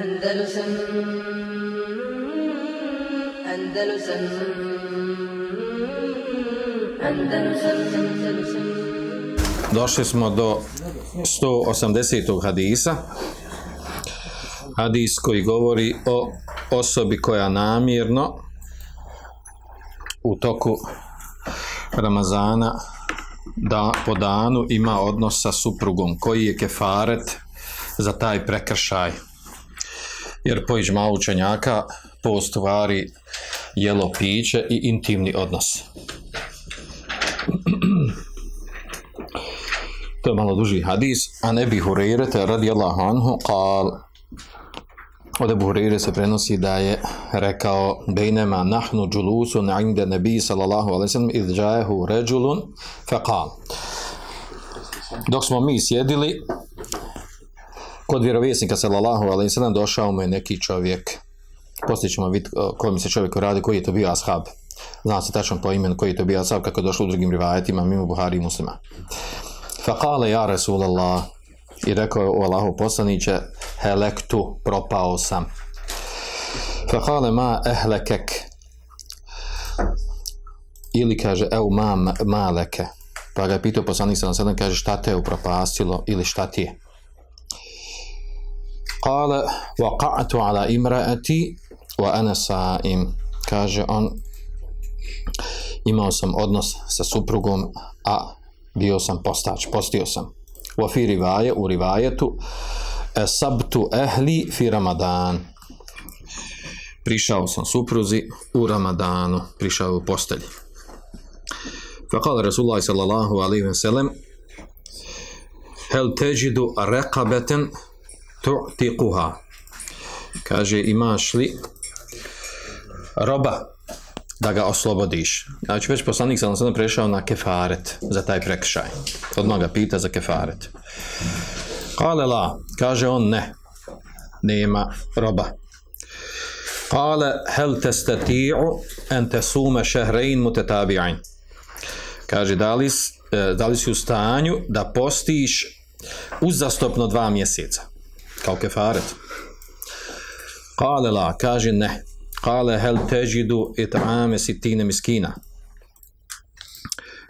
Andalusam Andalusam Andalusam Došli smo do 180. hadisa. Hadis koji govori o osobi koja namjerno u toku Ramazana da po danu ima odnos sa suprugom koji je kefaret za taj prekršaj. Jer po ižma učenjaka post vari jelo piće i intimni odnos. To je malo duži hadis. A ne bi Hureyre, radi Allahu anhu, kal, od Ebu Hureyre se prenosi da je rekao bejnema nahnu džulusun inde nebi sallallahu alaihi sallam idh džajehu ređulun faqal. Dok smo mi sjedili, kod vjerovjesnika sallallahu alaihi sallam došao mu je neki čovjek. Poslije ćemo vidjeti kojim se čovjek radi, koji je to bio ashab. Zna se tačno po imenu koji je to bio ashab, kako je došlo u drugim rivajetima, mimo Buhari i muslima. Faqale ja Rasulallah i rekao je o Allahu poslaniće helektu, propao sam. Faqale ma ehlekek ili kaže evo ma maleke pa ga je pitao poslanik sam sedam kaže šta te je upropastilo ili šta ti je Kale waqa'tu ala imraati wa ana sa'im kaže on imao sam odnos sa suprugom a bio sam postač, postio sam. U fi rivaje, u rivajetu, sabtu ehli fi ramadan. Prišao sam supruzi u ramadanu, prišao u postelji. Fakal Rasulullah sallallahu alaihi wa sallam, hel teđidu rekabeten tu'tiquha. Kaže, imaš li roba da ga oslobodiš. Znači već poslanik sam sada prešao na kefaret za taj prekršaj. Odmah ga pita za kefaret. Kale la, kaže on ne. Nema roba. Kale hel testati'u en tesume šehrein mutetabi'in. Kaže da li, da li si u stanju da postiš uzastopno dva mjeseca. Kao kefaret. Kale la, kaže ne. Kale hel teđidu it'ame sitine miskina.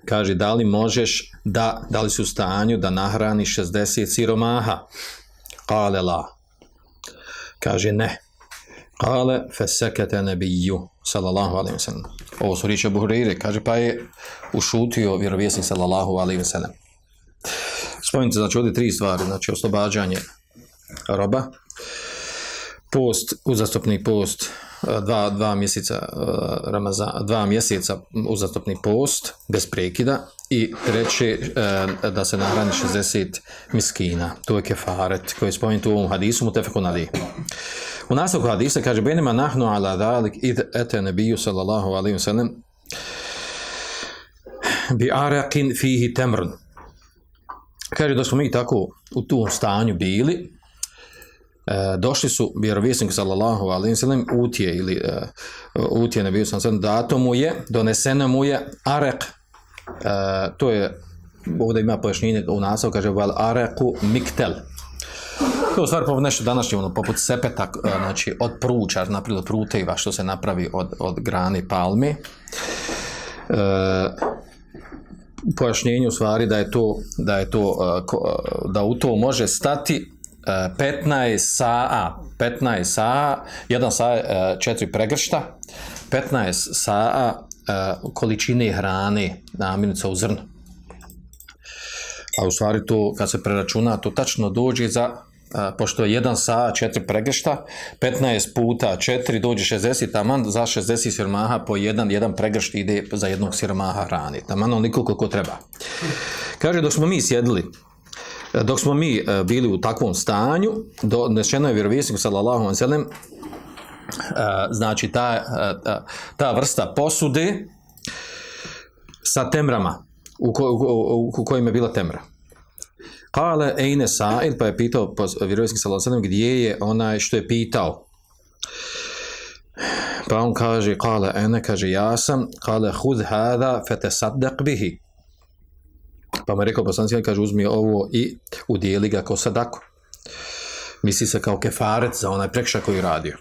Kaže, da li možeš da, da li si u stanju da nahrani 60 siromaha? Kale la. Kaže, ne. Kale fesekete nebiju, sallallahu alaihi wa sallam. Ovo su riječi Abu kaže, pa je ušutio vjerovjesnik, sallallahu alaihi wa sallam. Spomenite, znači, ovdje tri stvari, znači, oslobađanje roba, post, uzastopni post, dva, dva mjeseca uh, Ramazan, dva mjeseca uzastopni post bez prekida i treće uh, da se nahrani 60 miskina. To je kefaret koji je spomenut u ovom hadisu mutefeku nadi. U nastavku hadisa kaže benima nahnu ala dalik id ete nebiju sallallahu alaihi wa sallam bi arakin fihi temrun. Kaže da smo mi tako u tom stanju bili, e, došli su vjerovjesnik sallallahu alejhi ve utje ili e, utje ne sam dato mu je doneseno mu je arek e, to je ovdje ima pojašnjenje u naslov kaže val areku miktel to je u stvari nešto današnje, ono, poput sepeta, e, znači od pruča, naprijed od pruteva što se napravi od, od grane palme. E, pojašnjenje stvari da je to, da je to, e, da u to može stati 15 saa, 15 saa, jedan saa je četiri pregršta, 15 saa količine hrane namirnica u zrnu. A u stvari to, kad se preračuna, to tačno dođe za, pošto je jedan saa četiri pregršta, 15 puta 4 dođe 60, taman za 60 siromaha po jedan, jedan pregršt ide za jednog siromaha hrane. Taman onoliko koliko treba. Kaže, dok smo mi sjedili, dok smo mi e, bili u takvom stanju, donešeno je vjerovjesnik sallallahu alejhi sellem znači ta, e, ta vrsta posude sa temrama u, ko, u, u kojim je bila temra. Kale Ejne Sa'il, pa je pitao vjerovjesnik sallallahu gdje je onaj što je pitao. Pa on kaže, kale ene, kaže ja sam, kale hud hada fetesaddaq bihi. Pa mu je rekao poslanci, kaže uzmi ovo i udijeli ga kao sadaku. misli se kao kefaret za onaj prekšaj koji je radio.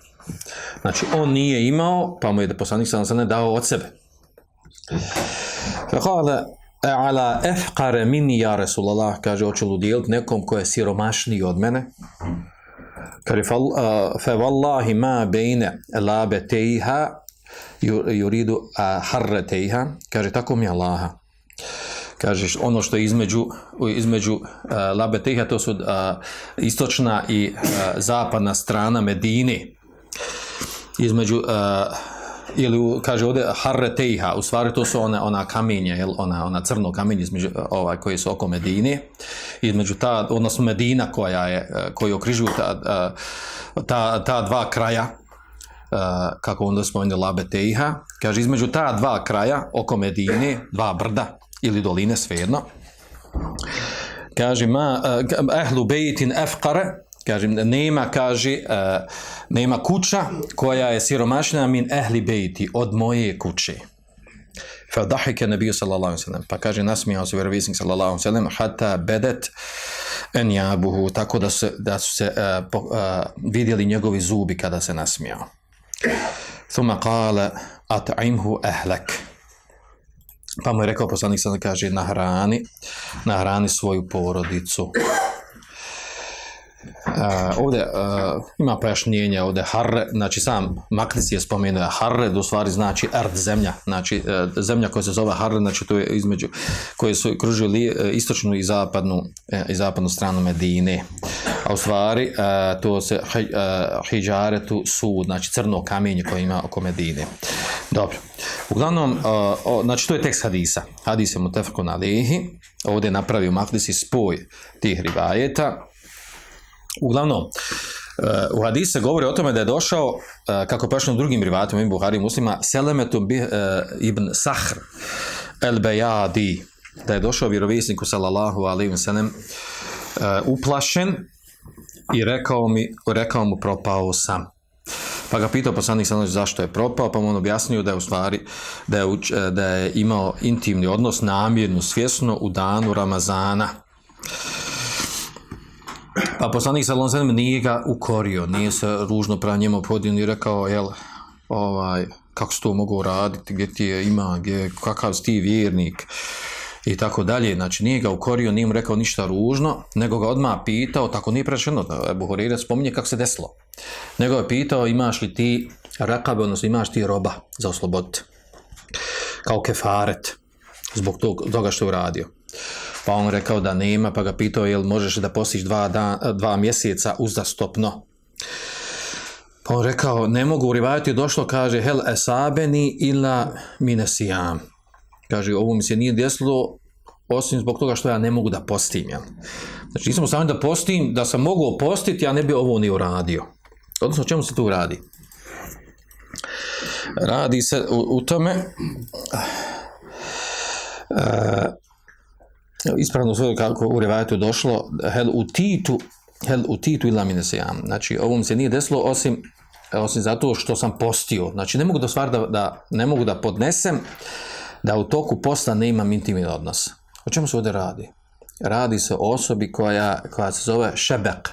Znači, on nije imao, pa mu je poslanik sam ne dao od sebe. Kale, ala efkare mini ja Resulallah, kaže, hoću li udijeliti nekom ko je siromašniji od mene? Kaže, fe wallahi ma bejne labe tejha yuridu uh, harre tejha, kaže, tako mi je Allaha. Kaže, ono što je između, između uh, to su uh, istočna i uh, zapadna strana Medine. Između ili kaže ovdje harre tejha, u stvari to su ona, ona kamenje, jel, ona, ona crno kamenje između, ovaj, koji su oko Medine, između ta, odnosno Medina koja je, koji okrižuju ta, ta, ta dva kraja, kako onda spomenuo Labe Tejha, kaže između ta dva kraja oko Medine, dva brda ili doline, svejedno, kaže ma ehlu bejtin efkare kaže nema kaže uh, nema kuća koja je siromašna min ehli bejti od moje kuće. Fa dahike nabiju sallallahu alaihi sallam pa kaže nasmijao se vjerovisnik sallallahu alaihi sallam hata bedet en jabuhu tako da, se, da su se uh, po, uh, vidjeli njegovi zubi kada se nasmijao. Thumma kale at'imhu ehlek pa mu je rekao poslanik sada kaže nahrani, nahrani svoju porodicu. Uh, ovdje uh, ima pojašnjenje ovdje harre, znači sam Maklis je spomenuo harre, u stvari znači erd zemlja, znači uh, zemlja koja se zove harre, znači to je između, koje su kružili li, uh, istočnu i zapadnu, uh, i zapadnu stranu Medine. A u stvari to se hijjaretu sud, znači crno kamenje koje ima oko Medine. Dobro. Uglavnom, o, znači to je tekst hadisa. Hadis je mutefakun alihi. Ovdje je napravio Mahdisi spoj tih rivajeta. Uglavnom, uh, u hadisu se govori o tome da je došao, uh, kako pašno drugim rivatima, im Buhari muslima, Selemetu uh, ibn Sahr el Bejadi, da je došao vjerovisniku sallallahu alaihi wa sallam uh, uplašen i rekao, mi, rekao mu propao sam. Pa ga pitao poslanik sallallahu zašto je propao, pa mu on objasnio da je u stvari da je, da je imao intimni odnos namjerno, svjesno u danu Ramazana. Pa poslanik alejhi nije ga ukorio, nije se ružno prema njemu ni rekao jel ovaj kako se to mogu raditi, gdje ti je ima, gdje, kakav si ti vjernik i tako dalje. Znači nije ga ukorio, nije mu rekao ništa ružno, nego ga odmah pitao, tako nije prečeno, Ebu Horeira spominje kako se desilo. Nego je pitao imaš li ti rakabe, odnosno imaš ti roba za osloboditi. Kao kefaret, zbog tog, toga što je uradio. Pa on rekao da nema, pa ga pitao jel možeš da postiš dva, dan, dva mjeseca uzastopno. Pa on rekao, ne mogu u došlo, kaže, hel esabeni ila minesijam. Kaže, ovo mi se nije desilo, osim zbog toga što ja ne mogu da postim. Jel? Znači, nisam samo da postim, da sam mogao postiti, ja ne bi ovo ni uradio. Odnosno, čemu se tu radi? Radi se u, u tome, uh, ispravno sve kako u rivajatu došlo, hel u titu, hel u titu ila minesijam. Znači, ovo mi se nije desilo, osim osim zato što sam postio. Znači, ne mogu da stvar da, da, ne mogu da podnesem da u toku posta ne imam intimni odnos. O čemu se ovdje radi? Radi se o osobi koja, koja se zove šebek.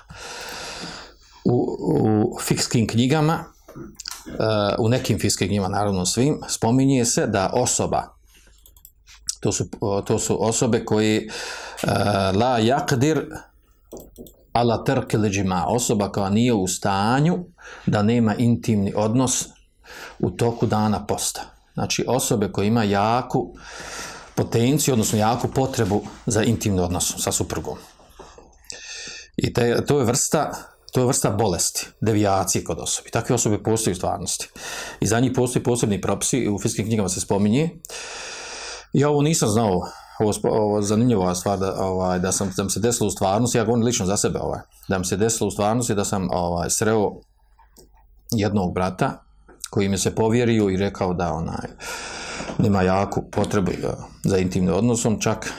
U, u fikskim knjigama, uh, u nekim fikskim knjigama, naravno svim, spominje se da osoba, to su, to su osobe koji uh, la jakdir ala terke leđima, osoba koja nije u stanju da nema intimni odnos u toku dana posta. Znači osobe koje ima jaku potenciju, odnosno jaku potrebu za intimni odnos sa suprugom. I te, to je vrsta to je vrsta bolesti, devijacije kod osobi. Takve osobe postoji u stvarnosti. I za njih postoji posebni propisi, u fizičkim knjigama se spominje. Ja ovo nisam znao, ovo, ovo zanimljiva stvar da, ovaj, da, sam, da mi se desilo u stvarnosti, ja govorim lično za sebe, ovaj, da mi se desilo u stvarnosti da sam ovaj, sreo jednog brata koji mi se povjerio i rekao da onaj nema jaku potrebu za intimnim odnosom, čak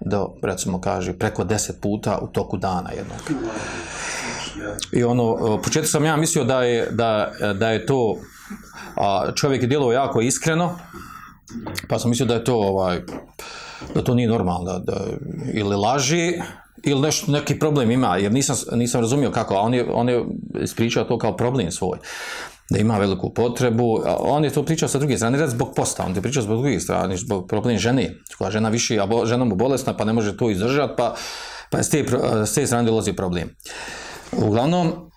do, recimo kaže, preko deset puta u toku dana jednog. I ono, početku sam ja mislio da je, da, da je to, a čovjek je djelovao jako iskreno, pa sam mislio da je to, ovaj, da to nije normalno, da, da ili laži, ili nešto, neki problem ima, jer nisam, nisam razumio kako, a on je, on je ispričao to kao problem svoj da ima veliku potrebu, a on je to pričao sa druge strane, ne zbog posta, on je pričao zbog druge strane, zbog problem žene, koja žena više, a žena mu bolesna, pa ne može to izdržati, pa, pa s te, s te strane dolazi problem. Uglavnom,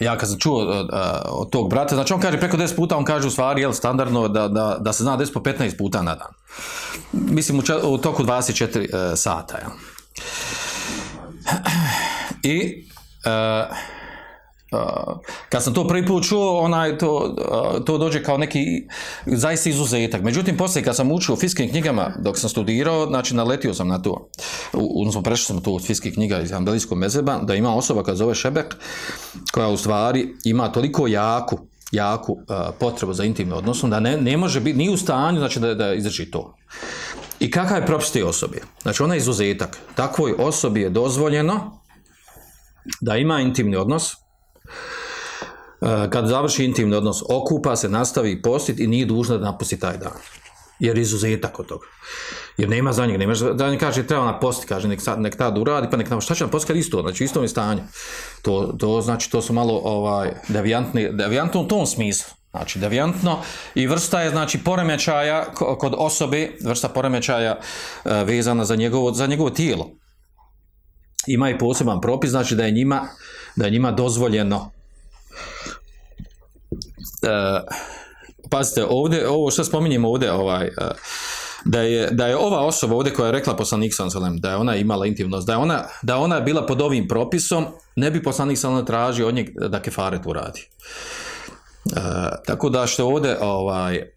ja kad sam čuo uh, uh, od tog brata, znači on kaže preko 10 puta, on kaže u stvari, jel, standardno da, da, da se zna 10 po 15 puta na dan. Mislim u, u toku 24 uh, sata, jel. I Uh, kad sam to prvi put čuo, onaj, to, to dođe kao neki zaista izuzetak. Međutim, poslije kad sam učio u fiskim knjigama, dok sam studirao, znači naletio sam na to. Odnosno, prešao sam to u fiskih knjiga iz Ambelijskog mezeba, da ima osoba koja zove Šebek, koja u stvari ima toliko jaku, jaku uh, potrebu za intimnim odnosom, da ne, ne može biti ni u stanju znači, da, da izdrži to. I kakav je propis te osobe? Znači, ona je izuzetak. Takvoj osobi je dozvoljeno da ima intimni odnos, kad završi intimni odnos, okupa se, nastavi postit i nije dužna da napusti taj dan. Jer je izuzetak od toga. Jer nema za njega, nema za njega, kaže, treba ona posti, kaže, nek, nek tad uradi, pa nek nam, šta će nam posti kad isto, znači u istom je stanju. To, to znači, to su malo ovaj, devijantni, devijantno u tom smislu. Znači, devijantno i vrsta je, znači, poremećaja ko- kod osobe, vrsta poremećaja e, vezana za njegovo, za njegovo tijelo. Ima i poseban propis, znači da je njima, da je njima dozvoljeno e, pazite, ovdje, ovo što spominjemo ovdje, ovaj, e, da je, da je ova osoba ovdje koja je rekla poslanik sallam da je ona imala intimnost, da je ona, da je ona bila pod ovim propisom, ne bi poslanik sallam tražio od njeg da kefaret uradi. E, tako da što ovdje ovaj,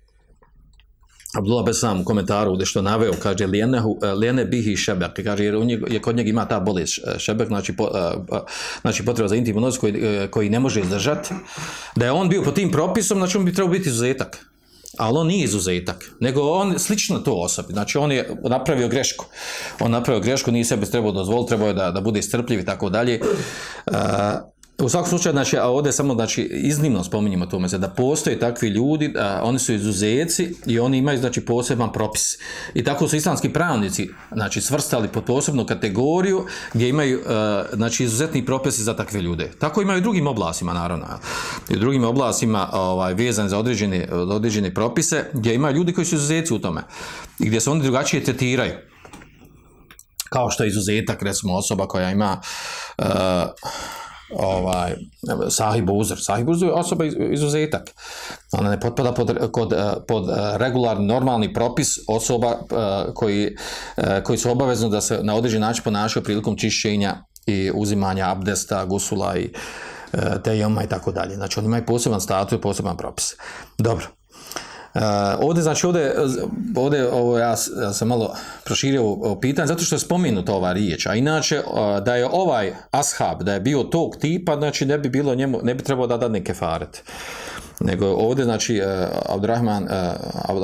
Abdullah Besam u komentaru ovdje što naveo, kaže lijenehu, lijene bihi šebek, kaže jer je kod njega ima ta bolest e, šebek, znači, po, e, e, znači potreba za intimnu odnos koji, e, koji ne može izdržati, da je on bio po tim propisom, znači on bi trebao biti izuzetak. Ali on nije izuzetak, nego on slično to osobi, znači on je napravio grešku. On napravio grešku, nije sebi trebao dozvoliti, trebao je da, da bude strpljiv i tako dalje. U svakom slučaju, znači, a ovdje samo, znači, iznimno spominjemo tome, da postoje takvi ljudi, a, oni su izuzeci i oni imaju, znači, poseban propis. I tako su islamski pravnici, znači, svrstali pod posebnu kategoriju gdje imaju, a, znači, izuzetni propisi za takve ljude. Tako imaju i drugim oblastima, naravno. I u drugim oblastima, ovaj, vezani za određene, određene propise, gdje imaju ljudi koji su izuzeci u tome. I gdje se oni drugačije tretiraju kao što je izuzetak, recimo, osoba koja ima uh, ovaj, sahib uzr. Sahib uzr je osoba iz- izuzetak. Ona ne potpada pod, kod, eh, pod eh, regularni, normalni propis osoba eh, koji, koji su obavezni da se na određen način ponašaju prilikom čišćenja i uzimanja abdesta, gusula i tejoma i tako dalje. Znači, oni imaju poseban status i poseban propis. Dobro. Uh, ovdje, znači, ovdje, ovdje ovo, ja, ja sam malo proširio ovo, pitanje, zato što je spomenuta ova riječ, a inače, uh, da je ovaj ashab, da je bio tog tipa, znači, ne bi bilo njemu, ne bi trebao da dadne kefaret. Nego ovdje, znači, uh, Abdurrahman, uh,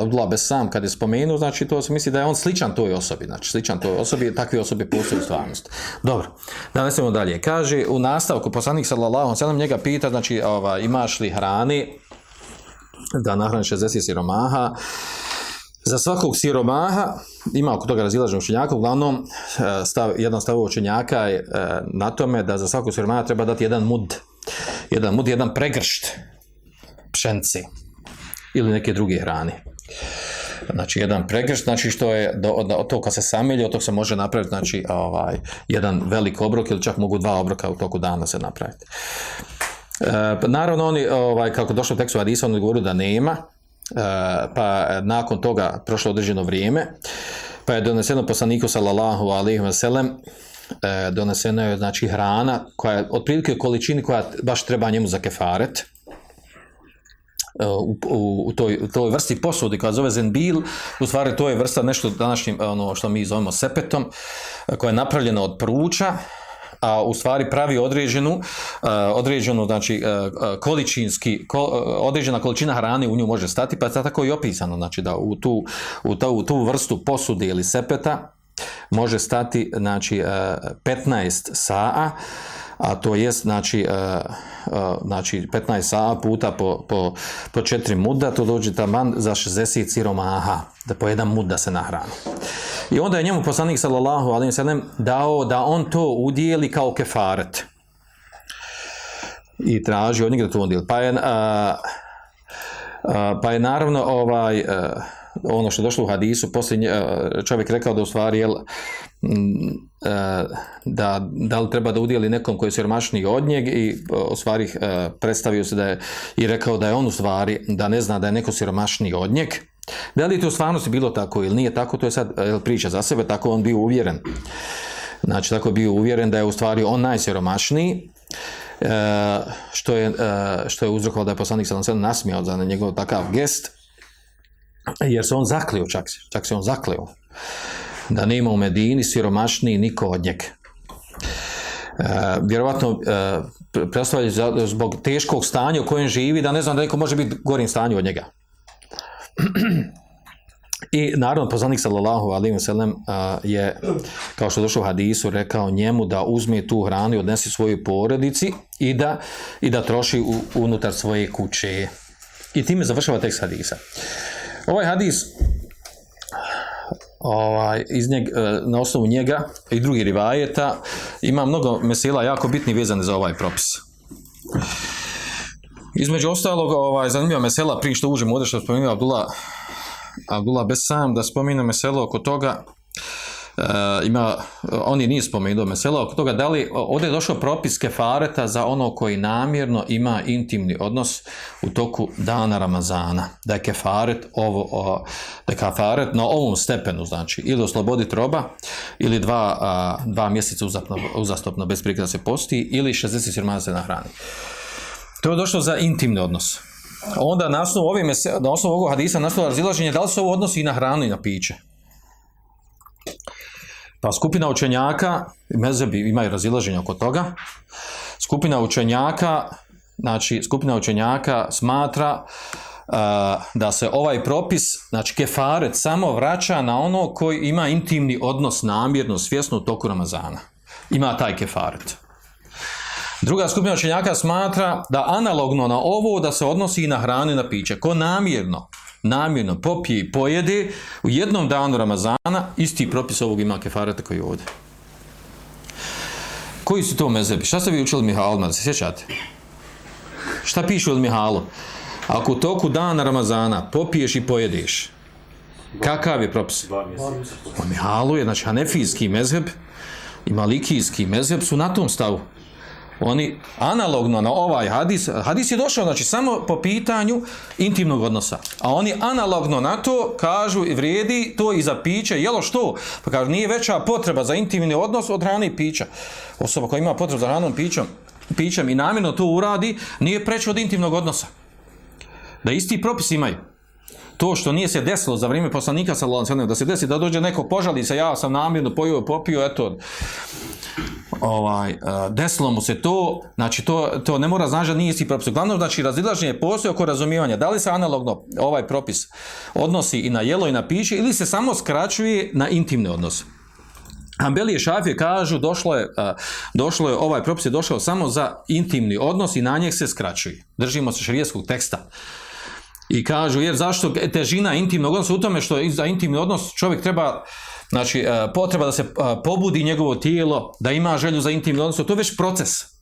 Abdullah Besam, kad je spomenuo, znači, to se misli da je on sličan toj osobi, znači, sličan toj osobi, takve osobe postoje u stvarnosti. Dobro, da nastavimo dalje. Kaže, u nastavku, poslanik sallallahu sallam njega pita, znači, ova, imaš li hrane, da nahrani 60 siromaha. Za svakog siromaha ima oko toga razilaženog učenjaka, uglavnom e, stav, jedan stav učenjaka je e, na tome da za svakog siromaha treba dati jedan mud, jedan mud, jedan pregršt pšence ili neke druge hrane. Znači, jedan pregršt, znači što je, do, do, od toga se samelje, od toga se može napraviti, znači, ovaj, jedan velik obrok ili čak mogu dva obroka u toku dana se napraviti. E, pa naravno oni, ovaj, kako došlo u tekstu Hadisa, oni govoru da nema, e, pa nakon toga prošlo određeno vrijeme, pa je doneseno poslaniku sallallahu alaihi wa sallam, e, doneseno je znači hrana koja je otprilike u količini koja baš treba njemu za kefaret, e, u, u, u, toj, toj vrsti posudi koja zove zenbil, u stvari to je vrsta nešto današnjim, ono što mi zovemo sepetom, e, koja je napravljena od pruča, a u stvari pravi određenu, uh, određenu znači uh, količinski, ko, uh, određena količina hrane u nju može stati, pa je tako i opisano, znači da u tu, u tu, u tu vrstu posude ili sepeta može stati znači uh, 15 saa, a to jest znači, e, e, znači 15 sa puta po, po, po 4 muda, to dođe taman za 60 siromaha, da po jedan mud da se nahrani. I onda je njemu poslanik sallallahu alejhi ve sellem dao da on to udijeli kao kefaret. I traži od njega da to udijeli. Pa je, a, a, pa je naravno ovaj, a, ono što je došlo u hadisu, poslije a, čovjek rekao da u stvari jel, a, da, da li treba da udijeli nekom koji je siromašniji od njeg i u stvari predstavio se da je i rekao da je on u stvari da ne zna da je neko siromašniji od njeg. Da li je to u stvarnosti bilo tako ili nije tako, to je sad jel, priča za sebe, tako on bio uvjeren. Znači, tako bio uvjeren da je u stvari on najsiromašniji, e, što je, e, što je uzrokovalo da je poslanik sellem nasmijao za njegov takav gest, jer se on zakleo čak, čak se on zakleo da nema u Medini siromašniji niko od njega. E, vjerovatno e, predstavlja zbog teškog stanja u kojem živi da ne znam da neko može biti gorim stanju od njega. I naravno poslanik sallallahu alejhi ve sellem a, je kao što je došlo u hadisu rekao njemu da uzme tu hranu i odnese svojoj porodici i da i da troši u, unutar svoje kuće. I time završava tekst hadisa. Ovaj hadis ovaj, iz njeg, e, na osnovu njega i drugih rivajeta ima mnogo mesela jako bitni vezane za ovaj propis. Između ostalog, ovaj, zanimljiva mesela, prije što uđemo ovdje što spomenuo Abdullah, Abdullah Besam, da spomine meselo oko toga, ima, on je nije spomenuo meselo oko toga, da li ovdje je došao propis kefareta za ono koji namjerno ima intimni odnos u toku dana Ramazana, da je kefaret ovo, o, da je kefaret na ovom stepenu, znači, ili osloboditi roba, ili dva, a, dva mjeseca uzastopno, uzastopno bez prikada se posti, ili 60 sirmana se nahrani. To je došlo za intimni odnos. Onda na osnovu, ove mese, na osnovu ovog hadisa nastalo razilaženje da li se ovo odnosi i na hranu i na piće. Pa skupina učenjaka, mezebi imaju razilaženje oko toga, skupina učenjaka, znači skupina učenjaka smatra uh, da se ovaj propis, znači kefaret, samo vraća na ono koji ima intimni odnos namjerno, svjesno u toku Ramazana. Ima taj kefaret. Druga skupina učenjaka smatra da analogno na ovo da se odnosi i na hranu i na piće. Ko namjerno, namjerno popije i pojede u jednom danu Ramazana, isti propis ovog ima kefarata koji je ovdje. Koji su to mezebi? Šta ste vi učili Mihalima, da se sjećate? Šta piše od Mihalu? Ako u toku dana Ramazana popiješ i pojedeš, kakav je propis? Mihalu je, znači, hanefijski mezheb i malikijski mezheb su na tom stavu. Oni analogno na ovaj hadis, hadis je došao znači samo po pitanju intimnog odnosa, a oni analogno na to kažu i vrijedi to i za piće, jelo što? Pa kažu nije veća potreba za intimni odnos od hrane i pića. Osoba koja ima potrebu za hranom pićom, pićem i namjerno to uradi, nije preče od intimnog odnosa. Da isti propis imaju. To što nije se desilo za vrijeme poslanika sallallahu da se desi da dođe neko požali se ja sam namjerno pojio popio eto ovaj uh, desilo mu se to znači to to ne mora znači da nije isti propis uglavnom znači razilaženje postoji oko razumijevanja da li se analogno ovaj propis odnosi i na jelo i na piće ili se samo skraćuje na intimne odnose Hanbeli i Šafije kažu došlo je, uh, došlo je, ovaj propis je došao samo za intimni odnos i na njeg se skraćuje. Držimo se šarijeskog teksta. I kažu, jer zašto težina intimnog odnosa u tome što za intimni odnos čovjek treba, znači e, potreba da se e, pobudi njegovo tijelo, da ima želju za intimni odnos, to je već proces.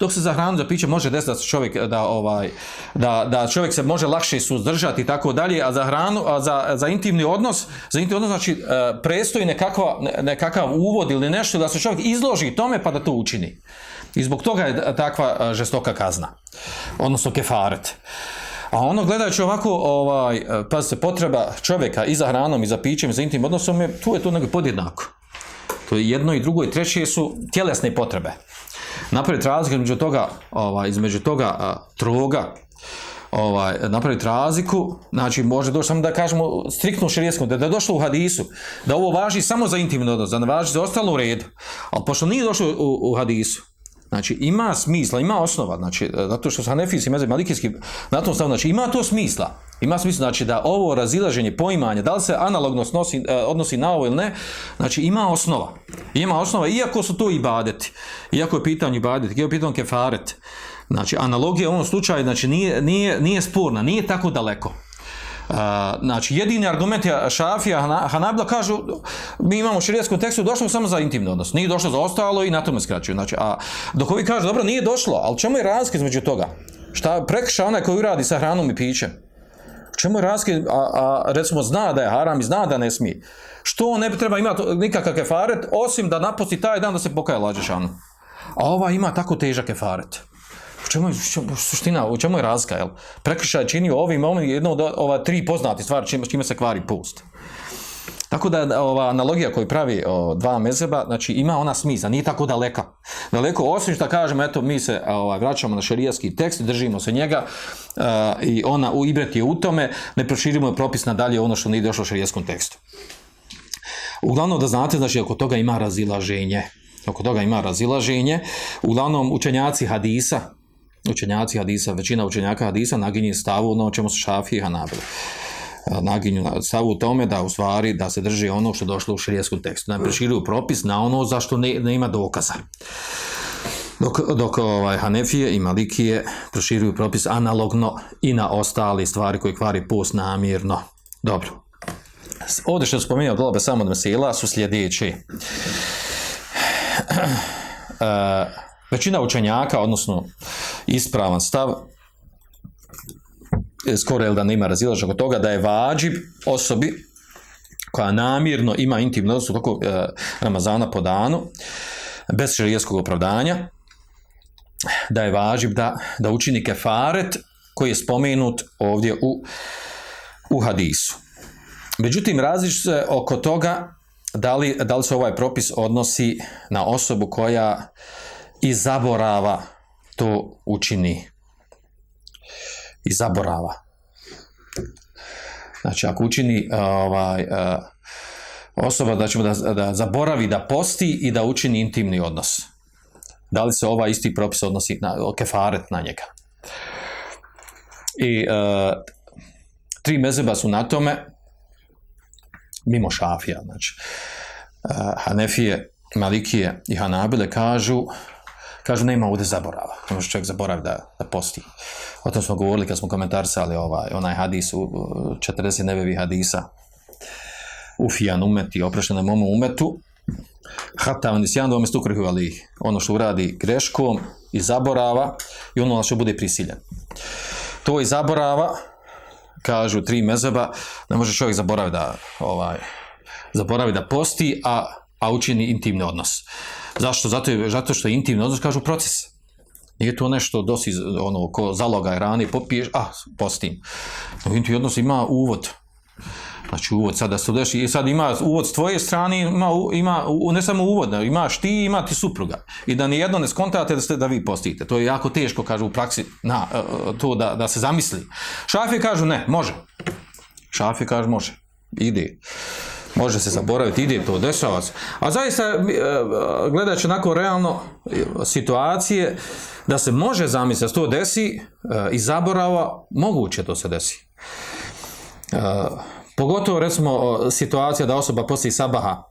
Dok se za hranu, za piće može desiti da se čovjek, da, ovaj, da, da čovjek se može lakše suzdržati i tako dalje, a za hranu, a za, za intimni odnos, za intimni odnos znači e, prestoji nekakva, nekakav uvod ili nešto da se čovjek izloži tome pa da to učini. I zbog toga je takva žestoka kazna, odnosno kefaret. A ono gledajući ovako, ovaj, pa se potreba čovjeka i za hranom i za pićem i za intimnim odnosom, je, tu je to nego podjednako. To je jedno i drugo i treće su tjelesne potrebe. Napraviti razliku između toga, ovaj, između toga a, troga, ovaj, napraviti razliku, znači može doći samo da kažemo striktno širijeskom, da, je došlo u hadisu, da ovo važi samo za intimni odnos, da ne važi za ostalo u redu. Ali pošto nije došlo u, u hadisu, Znači, ima smisla, ima osnova, znači, zato što su Hanefijski mezeb malikijski na tom stavu, znači, ima to smisla. Ima smisla, znači, da ovo razilaženje, poimanje, da li se analogno snosi, e, odnosi na ovo ili ne, znači, ima osnova. Ima osnova, iako su to ibadeti. Iako je pitanje ibadeti, iako je pitanje kefaret. Znači, analogija u ovom slučaju, znači, nije, nije, nije sporna, nije tako daleko. Znači, jedini argument je Šafija, Hana- Hanabila kažu, mi imamo u tekstu, došlo samo za intimni odnos, nije došlo za ostalo i na tome skraćuju. Znači, a dok ovi kažu, dobro, nije došlo, ali čemu je razlika između toga? Šta prekrša onaj koji uradi sa hranom i pićem? Čemu je razlika, a, a recimo zna da je haram i zna da ne smije? Što on ne bi treba imati nikakav kefaret, osim da napusti taj dan da se pokaje lađešanu? A ova ima tako težak kefaret. U čemu je u suština, u čemu je razlika, jel? Prekršaj činio ovim, ovim, jedno od ova tri poznati stvari čime, čime se kvari pust. Tako da ova analogija koju pravi o, dva mezeba, znači ima ona smisla, nije tako daleka. Daleko, osim što kažemo, eto, mi se ovaj, vraćamo na šerijski tekst, držimo se njega a, i ona u ibret je u tome, ne proširimo propis nadalje ono što nije došlo u šerijskom tekstu. Uglavnom da znate, znači oko toga ima razilaženje. Oko toga ima razilaženje. Uglavnom učenjaci hadisa, učenjaci hadisa, većina učenjaka hadisa naginje stavu ono čemu su šafi i hanabili naginju stavu u tome da u stvari da se drži ono što je došlo u širijeskom tekstu. Ne proširuju propis na ono zašto ne, ne ima dokaza. Dok, dok ovaj, Hanefije i Malikije proširuju propis analogno i na ostali stvari koji kvari post namjerno. Dobro. Ovdje što spomenuo dolabe samo od mesela su sljedeći. E, većina učenjaka, odnosno ispravan stav, skoro je da nema razilaženja oko toga da je vađib osobi koja namjerno ima intimno odnos u toku e, Ramazana po danu, bez šarijeskog opravdanja, da je važib da, da učini kefaret koji je spomenut ovdje u, u hadisu. Međutim, različi se oko toga da li, da li se ovaj propis odnosi na osobu koja i zaborava to učini. I zaborava. Znači, ako učini ovaj, osoba da, ćemo da, da zaboravi da posti i da učini intimni odnos. Da li se ovaj isti propis odnosi na kefaret na njega? I uh, tri mezeba su na tome, mimo šafija, znači, uh, Hanefije, Malikije i Hanabile kažu, kažu nema ovdje zaborava, ne može čovjek zaboravi da, da posti. O tom smo govorili kad smo komentarsali ovaj, onaj hadis, u, 40 nebevi hadisa, ufijan umeti, oprašenom ovom umetu, hata on isjan ukrihu ali ono što uradi greškom i zaborava i ono što bude prisiljen. To i zaborava, kažu tri mezeba, ne može čovjek zaboraviti da ovaj, zaboravi da posti, a, a učini intimni odnos. Zašto? Zato, zato što je intimni odnos, kažu proces. Nije to nešto dosi, ono, ko zaloga rani, popiješ, a, postim. No, intimni odnos ima uvod. Znači uvod sada se deši, i sad ima uvod s tvoje strane, ima, ima ne samo uvod, imaš ti, ima ti supruga. I da nijedno ne skontate da, ste, da vi postite. To je jako teško, kažu u praksi, na, to da, da se zamisli. Šafi kažu ne, može. Šafi kažu može, ide. Može se zaboraviti, ide to, dešava se. A zaista, gledajući onako realno situacije, da se može zamisliti da se to desi i zaborava, moguće to se desi. Pogotovo, recimo, situacija da osoba poslije sabaha,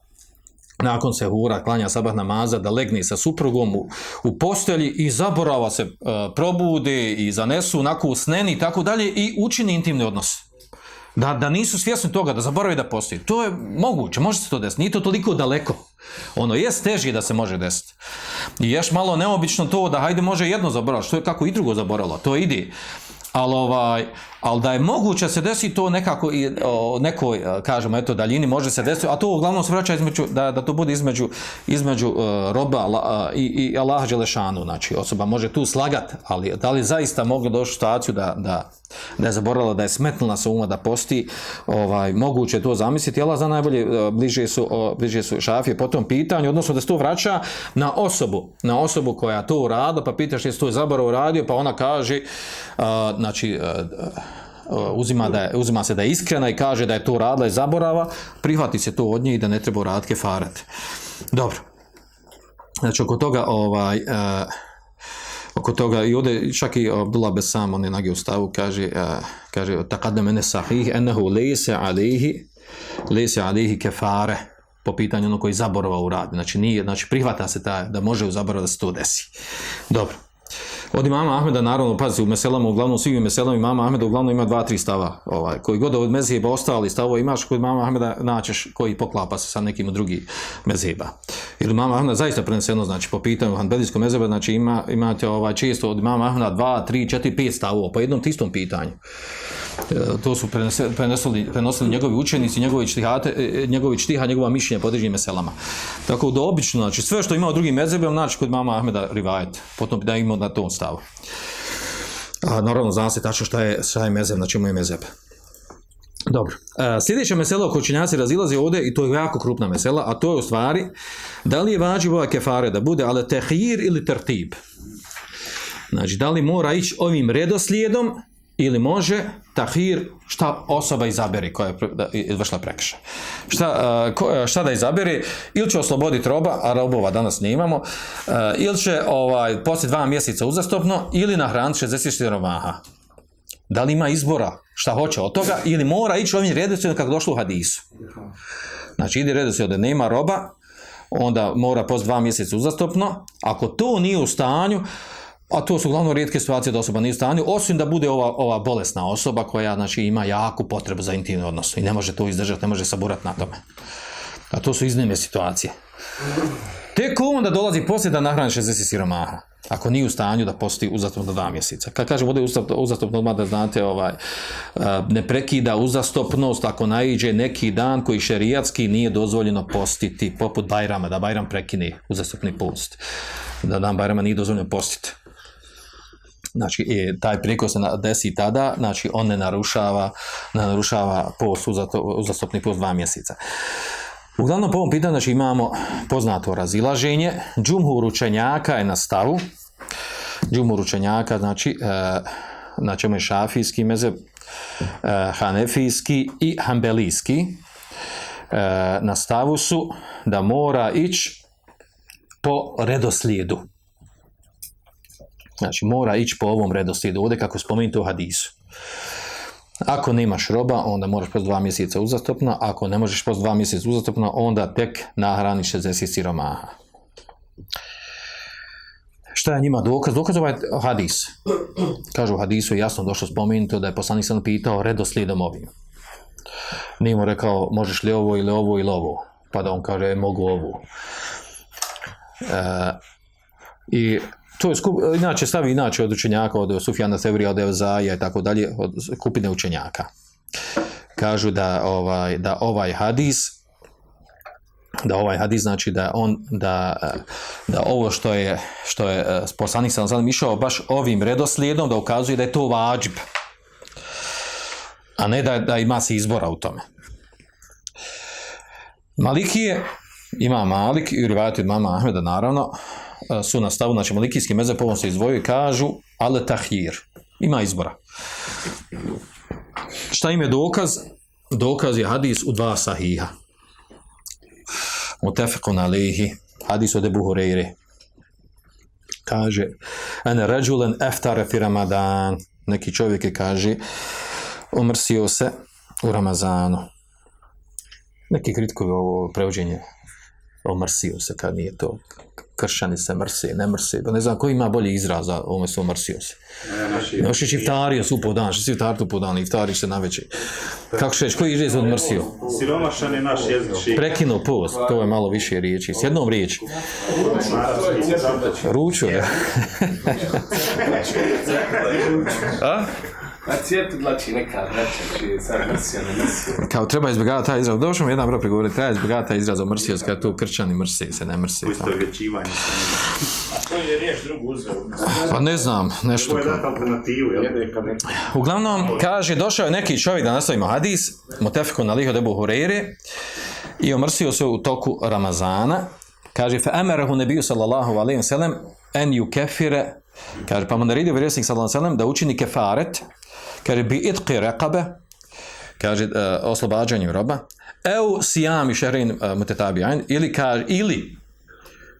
nakon se hura, klanja sabah namaza, da legne sa suprugom u, u postelji i zaborava se, probude i zanesu, onako usneni i tako dalje i učini intimni odnos. Da, da nisu svjesni toga, da zaboravi da postoji. To je moguće, može se to desiti. Nije to toliko daleko. Ono je teži da se može desiti. I još malo neobično to da hajde može jedno zaboraviti, što je kako i drugo zaboravilo. To ide ali ovaj, ali da je moguće se desi to nekako i nekoj kažemo eto daljini može se desiti a to uglavnom se vraća između da, da to bude između između uh, roba uh, i i Allaha dželešanu znači osoba može tu slagat ali da li zaista moglo doći u situaciju da da da je zaboravila da je smetnula sa uma da posti ovaj moguće to zamisliti. Allah zna najbolje uh, bliže su bliže su šafije po tom pitanju odnosno da se to vraća na osobu na osobu koja to urada pa pitaš jesi to zaborav uradio pa ona kaže znači uzima, da je, uzima se da je iskrena i kaže da je to radila i zaborava, prihvati se to od nje i da ne treba uraditi kefarat. Dobro. Znači, oko toga ovaj, oko toga i ovdje čak i Abdullah Besam on je nagio u stavu kaže uh, kaže taqaddama mene sahih ennehu lejse alihi lejse alihi kefare po pitanju ono koji zaborava u radi. Znači, nije, znači prihvata se ta, da može u zaboravu da se to desi. Dobro. Od imama Ahmeda, naravno, pazi, u meselama, uglavnom, svim meselama imama Ahmeda uglavnom ima dva, tri stava. Ovaj, koji god od mezheba ostali stavova imaš, kod imama Ahmeda naćeš koji poklapa se sa nekim od drugih mezheba. Jer imama Ahmeda zaista preneseno, znači, po pitanju hanbelijskog mezheba, znači, ima, imate ovaj, često od imama Ahmeda dva, tri, četiri, pet stavova po jednom tistom pitanju. E, to su prenosili, prenosili njegovi učenici, njegovi čtihate, e, njegovi čtiha, njegova mišljenja po određenim meselama. Tako da obično, znači sve što ima u drugim mezebima, znači kod mama Ahmeda rivajet, potom da imamo na tom stavu. A, naravno, zna se tačno šta je, šta je mezeb, na čemu je mezeb. Dobro. E, sljedeća mesela oko učenjaci razilaze ovdje, i to je jako krupna mesela, a to je u stvari, da li je vađivo kefare da bude ale tehir ili tertib? Znači, da li mora ići ovim redoslijedom ili može tahir šta osoba izabere koja je izvršila prekršaj. Šta, šta da izabere? Ili će osloboditi roba, a robova danas ne imamo, ili će ovaj, poslije dva mjeseca uzastopno, ili nahraniti 60 siromaha. Da li ima izbora šta hoće od toga, ili mora ići ovim redoslijedom kako došlo u hadisu. Znači, ide redoslijed da nema roba, onda mora poslije dva mjeseca uzastopno. Ako to nije u stanju, a to su uglavnom rijetke situacije da osoba nije u stanju, osim da bude ova, ova bolesna osoba koja znači, ima jaku potrebu za intimni odnos i ne može to izdržati, ne može saburati na tome. A to su iznimne situacije. Tek onda dolazi poslije da nahrani 60 siromaha. Ako nije u stanju da posti uzastopno dva mjeseca. Kad kažem bude uzastopno, odmah da znate, ovaj, ne prekida uzastopnost ako naiđe neki dan koji šerijatski nije dozvoljeno postiti, poput Bajrama, da Bajram prekine uzastopni post. Da dan Bajrama nije dozvoljeno postiti znači i taj priko se desi tada, znači on ne narušava, ne narušava post, uzastopni post dva mjeseca. Uglavnom po ovom pitanju znači, imamo poznato razilaženje, džumhur učenjaka je na stavu, džumhur učenjaka znači e, na čemu je šafijski mezeb, e, hanefijski i hambelijski, e, na stavu su da mora ići po redoslijedu. Znači, mora ići po ovom redoslijedu, ovdje kako spomenuti u hadisu. Ako nemaš roba, onda moraš post dva mjeseca uzastopno, ako ne možeš post dva mjeseca uzastopno, onda tek nahrani 60 siromaha. Šta je njima dokaz? Dokaz ovaj hadis. Kažu u hadisu jasno došlo spomenuto da je poslanik sam pitao redoslijedom ovim. Nije mu rekao možeš li ovo ili ovo ili ovo. Pa da on kaže mogu ovo. E, I to je skup, inače stavi inače od učenjaka, od Sufjana Sevrija, od Evzaja i tako dalje, od skupine učenjaka. Kažu da ovaj, da ovaj hadis, da ovaj hadis znači da on, da, da ovo što je, što je eh, poslanik sam sam išao baš ovim redoslijedom da ukazuje da je to vađb, a ne da, da ima se izbora u tome. Malikije, ima Malik i rivajati od mama Ahmeda naravno, su na stavu, znači malikijski meze po se izdvoju i kažu ale tahir. Ima izbora. Šta im je dokaz? Dokaz je hadis u dva sahiha. Mutefekun alihi. Hadis od Ebu Hureyre. Kaže, ene ređulen eftare fi Ramadan. Neki čovjek je kaže, umrsio se u Ramazanu. Neki kritikovi ovo prevođenje omrsio se kad nije to kršćani se mrse, ne mrse, pa ne znam koji ima bolji izraz za ome su omrsio se. Još je iftario su po dan, što si iftar tu po dan, iftari se na večer. Kako šeć, koji izraz odmrsio? Siromašan je naš jezik. Prekinuo post, to je malo više riječi, s jednom riječi. Ruču, je. A? Na cijetu dlači neka vreća, čiji je sad mrsio, ne mrsio. Kao treba izbjegavati taj izraz. Došao mi jedan bro prigovoriti, treba izbjegavati taj izraz omrsio, kada tu krčani mrsi se, ne mrsi. Isto vječivanje. A to je riješ drugu uzeo. Pa ne znam, nešto To je dati alternativu, jel? Uglavnom, kaže, došao je neki čovjek da nastavimo hadis, Mutefiko na liho debu Hureyre, i omrsio se u toku Ramazana. Kaže, fa emerahu nebiju sallallahu alaihi wa sallam, en ju kefire, kaže, pa mu naredio vjerovjesnik sallallahu alaihi wa sallam da učini kefaret, kaže, bi itqi reqabe, kaže, oslobađanju roba, eu sijami šehrin uh, mutetabijain, ili kaže, ili,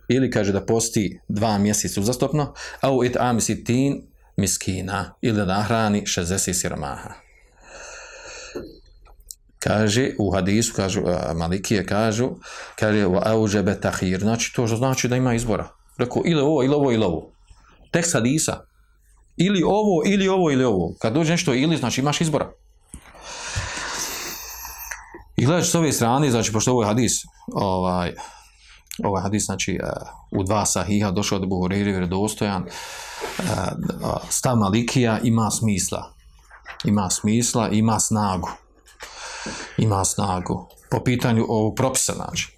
ili kaže da posti dva mjeseca uzastopno, au it amisitin miskina, ili da nahrani 60 siromaha. Kaže, u hadisu, kažu, a, Malikije kažu, kaže, auđebe tahir, znači to što znači da ima izbora. Rekao, ili ovo, ili ovo, ili ovo. Tekst hadisa. Ili ovo, ili ovo, ili ovo. Kad dođe nešto ili, znači imaš izbora. I gledaš s ove strane, znači, pošto ovo je hadis, ovaj, ovaj hadis, znači, eh, u dva sahiha došao od Buhuriri vjerodostojan, eh, stav Malikija ima smisla. Ima smisla, ima snagu. Ima snagu. Po pitanju ovog propisa, znači.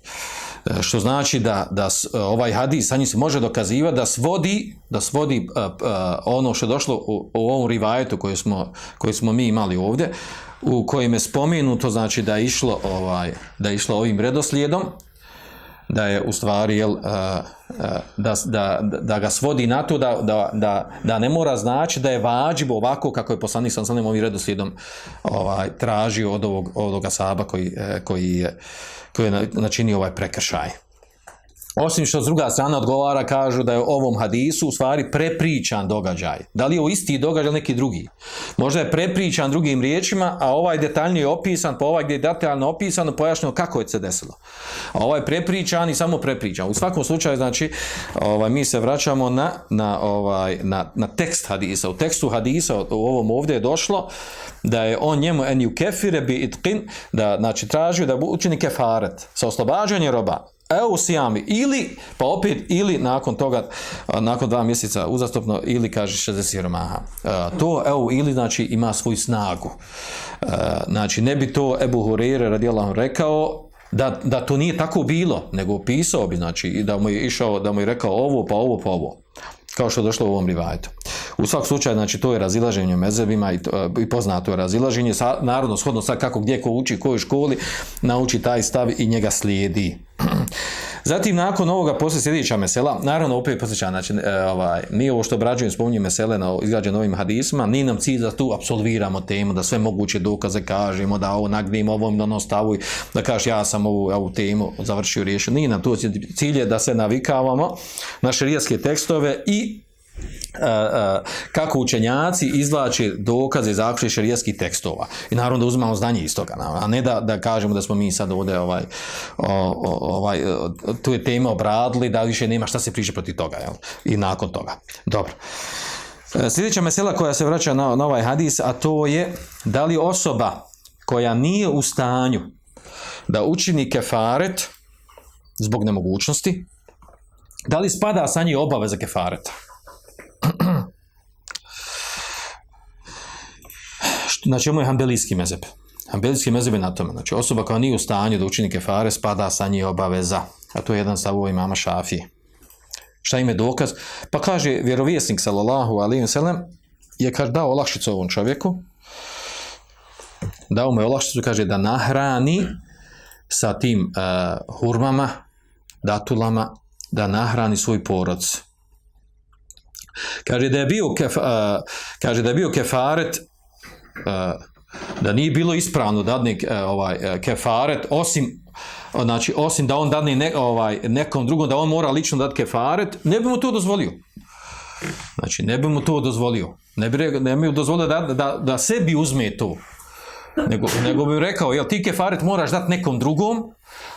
E, Što znači da, da s- ovaj hadis, sa njim se može dokazivati da svodi, da svodi eh, ono što je došlo u, u ovom rivajetu koji smo, koji smo mi imali ovdje, u kojem je spomenuto, znači da je išlo, ovaj, da je išlo ovim redoslijedom, da je u stvari jel, uh, uh, da, da, da ga svodi na to da, da, ne mora znači da je vađib ovako kako je poslanik sam sam ovim redoslijedom ovaj, tražio od ovog, ovoga saba koji, eh, koji je, koji je na- načinio ovaj prekršaj. Osim što s druga strana odgovara, kažu da je u ovom hadisu u stvari prepričan događaj. Da li je ovo isti događaj ili neki drugi? Možda je prepričan drugim riječima, a ovaj detaljnije opisan, pa ovaj gdje je detaljno opisano, pojašnjeno kako je se desilo. A ovaj prepričan i samo prepričan. U svakom slučaju, znači, ovaj, mi se vraćamo na, na, ovaj, na, na tekst hadisa. U tekstu hadisa, u ovom ovdje je došlo, da je on njemu en kefire bi itqin, da znači tražio da učini kefaret sa oslobađanjem roba. Evo sijami ili, pa opet ili nakon toga, nakon dva mjeseca uzastopno ili kaže 60 romaha. To evo ili znači ima svoju snagu. Znači ne bi to Ebu Hureyre radijallahu anhu rekao da, da to nije tako bilo, nego opisao bi, znači, da mu je išao, da mu je rekao ovo, pa ovo, pa ovo. Kao što je došlo u ovom rivajetu. U svak slučaju, znači, to je razilaženje mezebima i, to, i poznato je razilaženje, sa, narodno, shodno sad kako gdje ko uči, kojoj školi, nauči taj stav i njega slijedi. Zatim, nakon ovoga, poslije sljedeća mesela, naravno, opet posjeća, znači, e, ovaj, nije ovo što obrađujem, spominjem mesele na izgrađen ovim hadisima, nije nam cilj da tu apsolviramo temu, da sve moguće dokaze kažemo, da ovo nagdimo ovom na stavu, i da kažeš ja sam ovu, ovu temu završio, riješio. Nije nam to cilj, je da se navikavamo na šerijaske tekstove i kako učenjaci izvlače dokaze iz zaključka šerijskih tekstova. I naravno da uzimamo znanje iz toga, a ne da, da kažemo da smo mi sad ovdje ovaj, ovaj, tu je tema obradili, da više nema šta se priče protiv toga, jel? I nakon toga. Dobro. E, Sljedeća mesela koja se vraća na, na ovaj hadis, a to je da li osoba koja nije u stanju da učini kefaret zbog nemogućnosti, da li spada sa njih obaveza kefareta? Što- na čemu je hambelijski mezeb? Hambelijski mezeb je na tome. Znači osoba koja nije u stanju da učini kefare spada sa njih obaveza. A to je jedan stav imama Šafije. Šta im je dokaz? Pa kaže vjerovjesnik sallallahu alaihi sallam je kaže dao olakšicu ovom čovjeku dao mu je olakšicu kaže da nahrani sa tim uh, hurmama datulama da nahrani svoj porod kaže da je bio kef, uh, kaže da je bio kefaret da nije bilo ispravno dadne uh, ovaj uh, kefaret osim znači osim da on dadne ne, ovaj nekom drugom da on mora lično dati kefaret ne bi mu to dozvolio znači ne bi mu to dozvolio ne bi, ne bi mu dozvolio da, da, da sebi uzme to nego, nego bi rekao, jel ti kefaret moraš dati nekom drugom,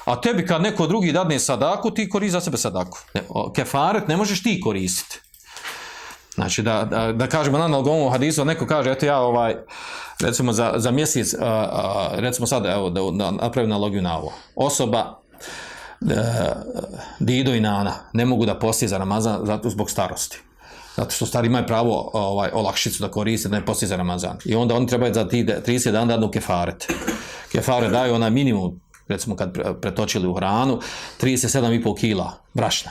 a tebi kad neko drugi dadne sadaku, ti koristi za sebe sadaku. Ne, kefaret ne možeš ti koristiti. Znači, da, da, da kažemo na analogom hadisu, neko kaže, eto ja ovaj, recimo za, za mjesec, a, a, recimo sad, evo, da, da napravim analogiju na ovo. Osoba, e, Dido i Nana ne mogu da posti za Ramazan zato zbog starosti. Zato što stari imaju pravo ovaj, olakšicu da koriste, da ne posti za Ramazan. I onda oni trebaju za ti 30 dana danu kefaret. Kefaret daju onaj minimum, recimo kad pre- pretočili u hranu, 37,5 kila brašna.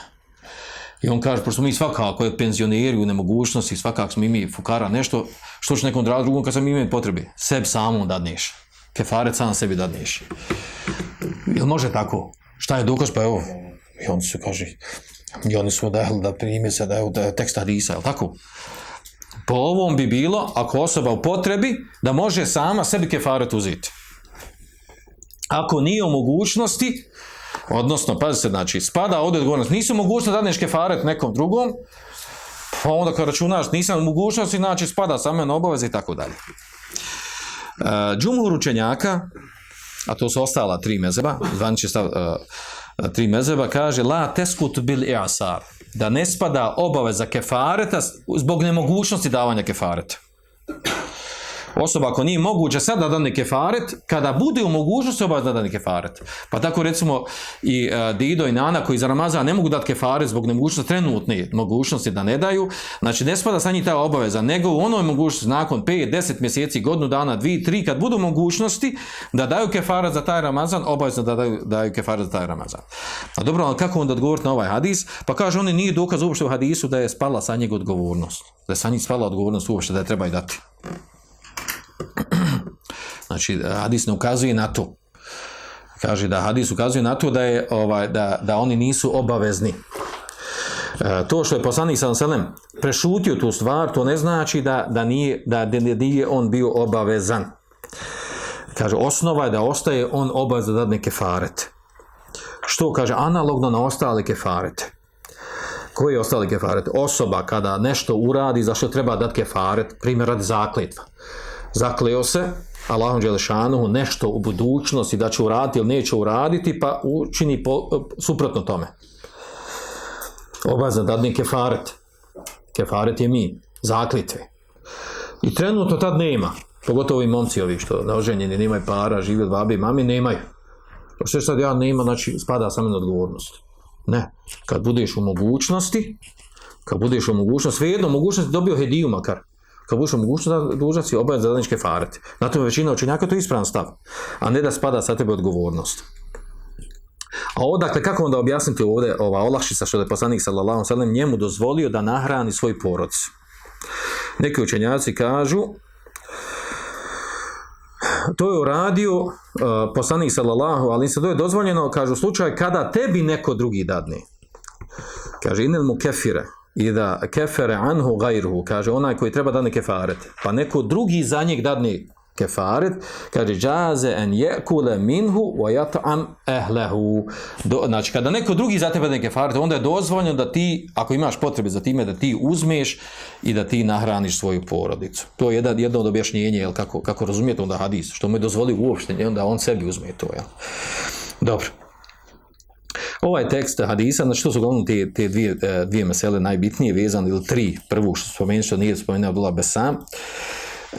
I on kaže, pošto mi svakako je penzioneri u nemogućnosti, svakako smo i mi fukara nešto, što će nekom drugom kad sam imaju potrebi? Sebi samom dadneš. Kefaret sam sebi dadneš. Jel može tako? Šta je dokaz? Pa evo, i on se kaže, i oni su dali da prime se da da je tekst hadisa, tako? Po ovom bi bilo, ako osoba u potrebi, da može sama sebi kefaret uzeti. Ako nije u mogućnosti, Odnosno, pazi se, znači, spada ovdje odgovornost. Nisu mogućnost da dadneš kefaret nekom drugom, pa onda kad računaš nisam mogućnosti, znači spada samo na obaveze i tako dalje. E, Džumhur učenjaka, a to su ostala tri mezeba, zvanični stav e, tri mezeba, kaže la teskut bil i'asar, da ne spada obaveza kefareta zbog nemogućnosti davanja kefareta. Osoba ako nije moguće sad da dane kefaret, kada bude u mogućnosti obavezna da dane kefaret. Pa tako recimo i e, Dido i Nana koji za Ramazan ne mogu dati kefaret zbog nemogućnosti trenutne mogućnosti da ne daju, znači ne spada sa njih ta obaveza, nego u onoj mogućnosti nakon 5, 10 mjeseci, godinu dana, 2, 3, kad budu mogućnosti da daju kefaret za taj Ramazan, obavezno da daju, daju kefaret za taj Ramazan. A dobro, ali kako onda odgovoriti na ovaj hadis? Pa kaže, oni nije dokaz uopšte u hadisu da je spala sa njega odgovornost. Da je sa njih spala odgovornost uopšte da je i dati. Znači, hadis ne ukazuje na to. Kaže da hadis ukazuje na to da, je, ovaj, da, da oni nisu obavezni. E, to što je poslanik sa selem prešutio tu stvar, to ne znači da, da, nije, da, nije on bio obavezan. Kaže, osnova je da ostaje on obavezan da dadne kefaret. Što kaže, analogno na ostale kefarete. Koji je ostali kefaret? Osoba kada nešto uradi za što treba dati kefaret, primjer radi zakljetva. Zakleo se, Allahom Đelešanuhu nešto u budućnosti da će uraditi ili neće uraditi, pa učini po, suprotno tome. Obavezan dadne kefaret. Kefaret je mi, zaklitve. I trenutno tad nema, pogotovo i momci ovi što naoženjeni nemaju para, žive od babi i mami, nemaju. To što sad ja nema, znači spada samo na odgovornost. Ne, kad budeš u mogućnosti, kad budeš u mogućnosti, svejedno mogućnosti dobio hediju makar, kad mogućnosti da dužan si obavljati zadaničke farete. Na tome većina učenjaka to je ispravan stav, a ne da spada sa tebe odgovornost. A ovo, dakle, kako onda objasniti ovdje ova olakšica što je poslanik sallallahu sallam njemu dozvolio da nahrani svoj porod. Neki učenjaci kažu to je uradio uh, poslanik sallallahu ali se to je dozvoljeno, kažu slučaj kada tebi neko drugi dadne. Kaže, inel mu kefire, i da kefere anhu gajruhu, kaže onaj koji treba dadne kefaret, pa neko drugi za njeg dadne kefaret, kaže džaze en jekule minhu wa yat'am ehlehu. Do, znači, kada neko drugi za tebe dadne kefaret, onda je dozvoljeno da ti, ako imaš potrebe za time, da ti uzmeš i da ti nahraniš svoju porodicu. To je jedan, jedno od objašnjenja, jel, kako, kako razumijete onda hadis, što mu je dozvoli uopšte, onda on sebi uzme to. Jel. Dobro. Ovaj tekst hadisa, znači što su uglavnom te, te dvije, e, dvije mesele najbitnije vezane, ili tri, prvu što spomenu, što nije spomenuo Abdullah Besam,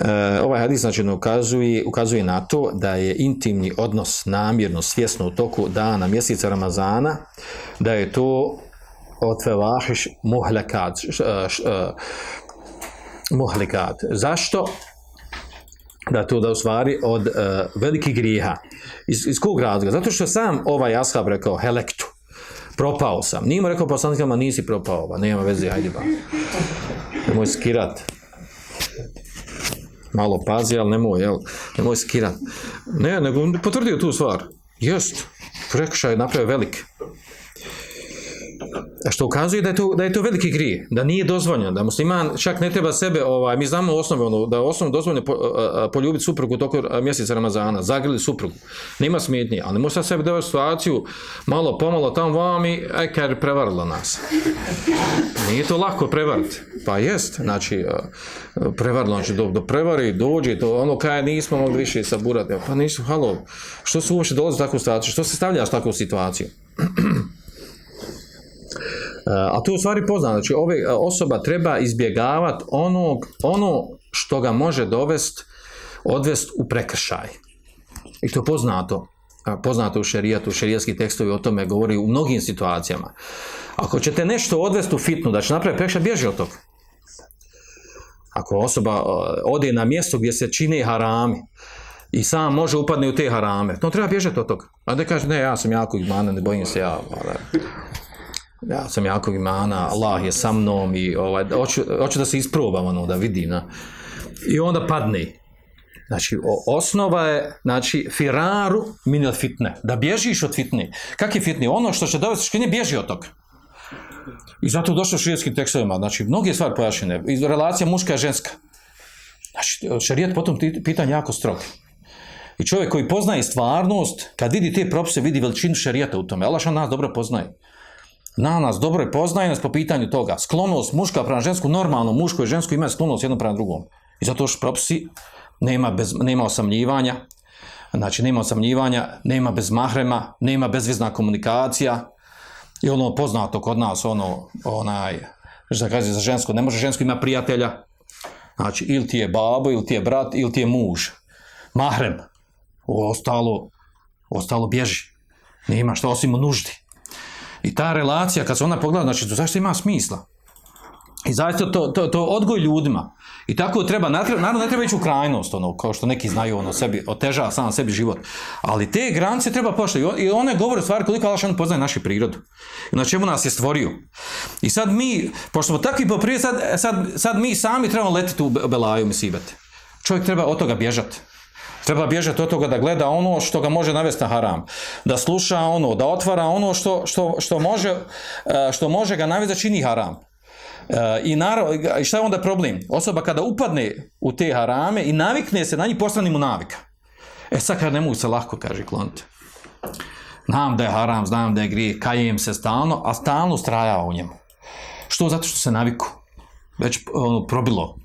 E, ovaj hadis znači ukazuje, ukazuje na to da je intimni odnos namjerno, svjesno u toku dana, mjeseca Ramazana, da je to od fevahiš muhlekat. Uh, muhlekat. Zašto? Da to da u stvari od uh, velikih grijeha. Iz, iz kog razloga? Zato što sam ovaj ashab rekao helektu. Propao sam. Nije mu rekao poslanikama nisi propao, ba, nema veze, hajde ba. Nemoj skirat malo pazi, ali nemoj, jel, nemoj skirat. Ne, nego potvrdio tu stvar. Jest, prekršaj je napravio velik. Što ukazuje da je to, da je to veliki grije, da nije dozvoljeno, da musliman čak ne treba sebe, ovaj, mi znamo u osnovi, ono, da je osnovno dozvoljeno po, poljubiti suprugu toku mjeseca Ramazana, zagrili suprugu, nema smetnje, ali može sebe da situaciju malo pomalo tamo vam i aj kar prevarila nas. Nije to lako prevariti. Pa jest, znači, prevarilo, znači, do, do prevari, dođe, to ono kaj nismo mogli više saburati, pa nisu, halo, što su uopšte dolazi u takvu situaciju, što se stavljaš u takvu situaciju? A to je u stvari poznano, znači ove osoba treba izbjegavati onog, ono što ga može dovest, odvest u prekršaj. I to je poznato, poznato u šerijatu, šerijatski tekstovi o tome govori u mnogim situacijama. Ako ćete nešto odvesti u fitnu, da će napraviti prekršaj, bježi od toga. Ako osoba ode na mjesto gdje se čine harami, i sam može upadne u te harame, to treba bježati od toga. A da kaže, ne, ja sam jako imana, ne bojim se ja. Ja sam jakog imana, Allah je sa mnom i ovaj, hoću, hoću da se isprobam, ono, da vidim. Na. I onda padne. Znači, osnova je, znači, firaru min od fitne. Da bježiš od fitne. Kak je fitne? Ono što će dovesti škine, bježi od toga. I zato došlo širijetskim tekstovima. Znači, mnoge stvari pojašnjene. Relacija muška i ženska. Znači, šarijet potom pitanje jako strog. I čovjek koji poznaje stvarnost, kad vidi te propise, vidi veličinu šerijata u tome. Allah što nas dobro poznaje. Na nas dobro je poznaje nas po pitanju toga. Sklonost muška prema žensku, normalno muško i žensko imaju sklonost jedno prema drugom. I zato što propisi nema, bez, nema osamljivanja, znači nema osamljivanja, nema bez mahrema, nema bezvizna komunikacija i ono poznato kod nas, ono, onaj, što kaže za žensko, ne može žensko ima prijatelja, znači ili ti je babo, ili ti je brat, ili ti je muž, mahrem, ostalo, ostalo bježi, nema što osim u nuždi. I ta relacija, kad se ona pogleda, znači, to zašto ima smisla? I zaista to, to, to odgoj ljudima. I tako treba, naravno ne treba ići u krajnost, ono, kao što neki znaju, ono, sebi, otežava sam sebi život. Ali te granice treba poštovati. I one govore stvari koliko Allah on poznaje našu prirodu. I na čemu nas je stvorio. I sad mi, pošto smo takvi po prije, sad, sad, sad mi sami trebamo letiti u belaju misibete. Čovjek treba od toga bježati. Treba bježati od toga da gleda ono što ga može navesti na haram. Da sluša ono, da otvara ono što, što, što, može, što može ga navesti da čini haram. I naravno, šta je onda problem? Osoba kada upadne u te harame i navikne se na njih, postane mu navika. E sad kad ne mogu se lako, kaže, kloniti. Znam da je haram, znam da je grije, kajem se stalno, a stalno strajava u njemu. Što? Zato što se naviku. Već ono, probilo.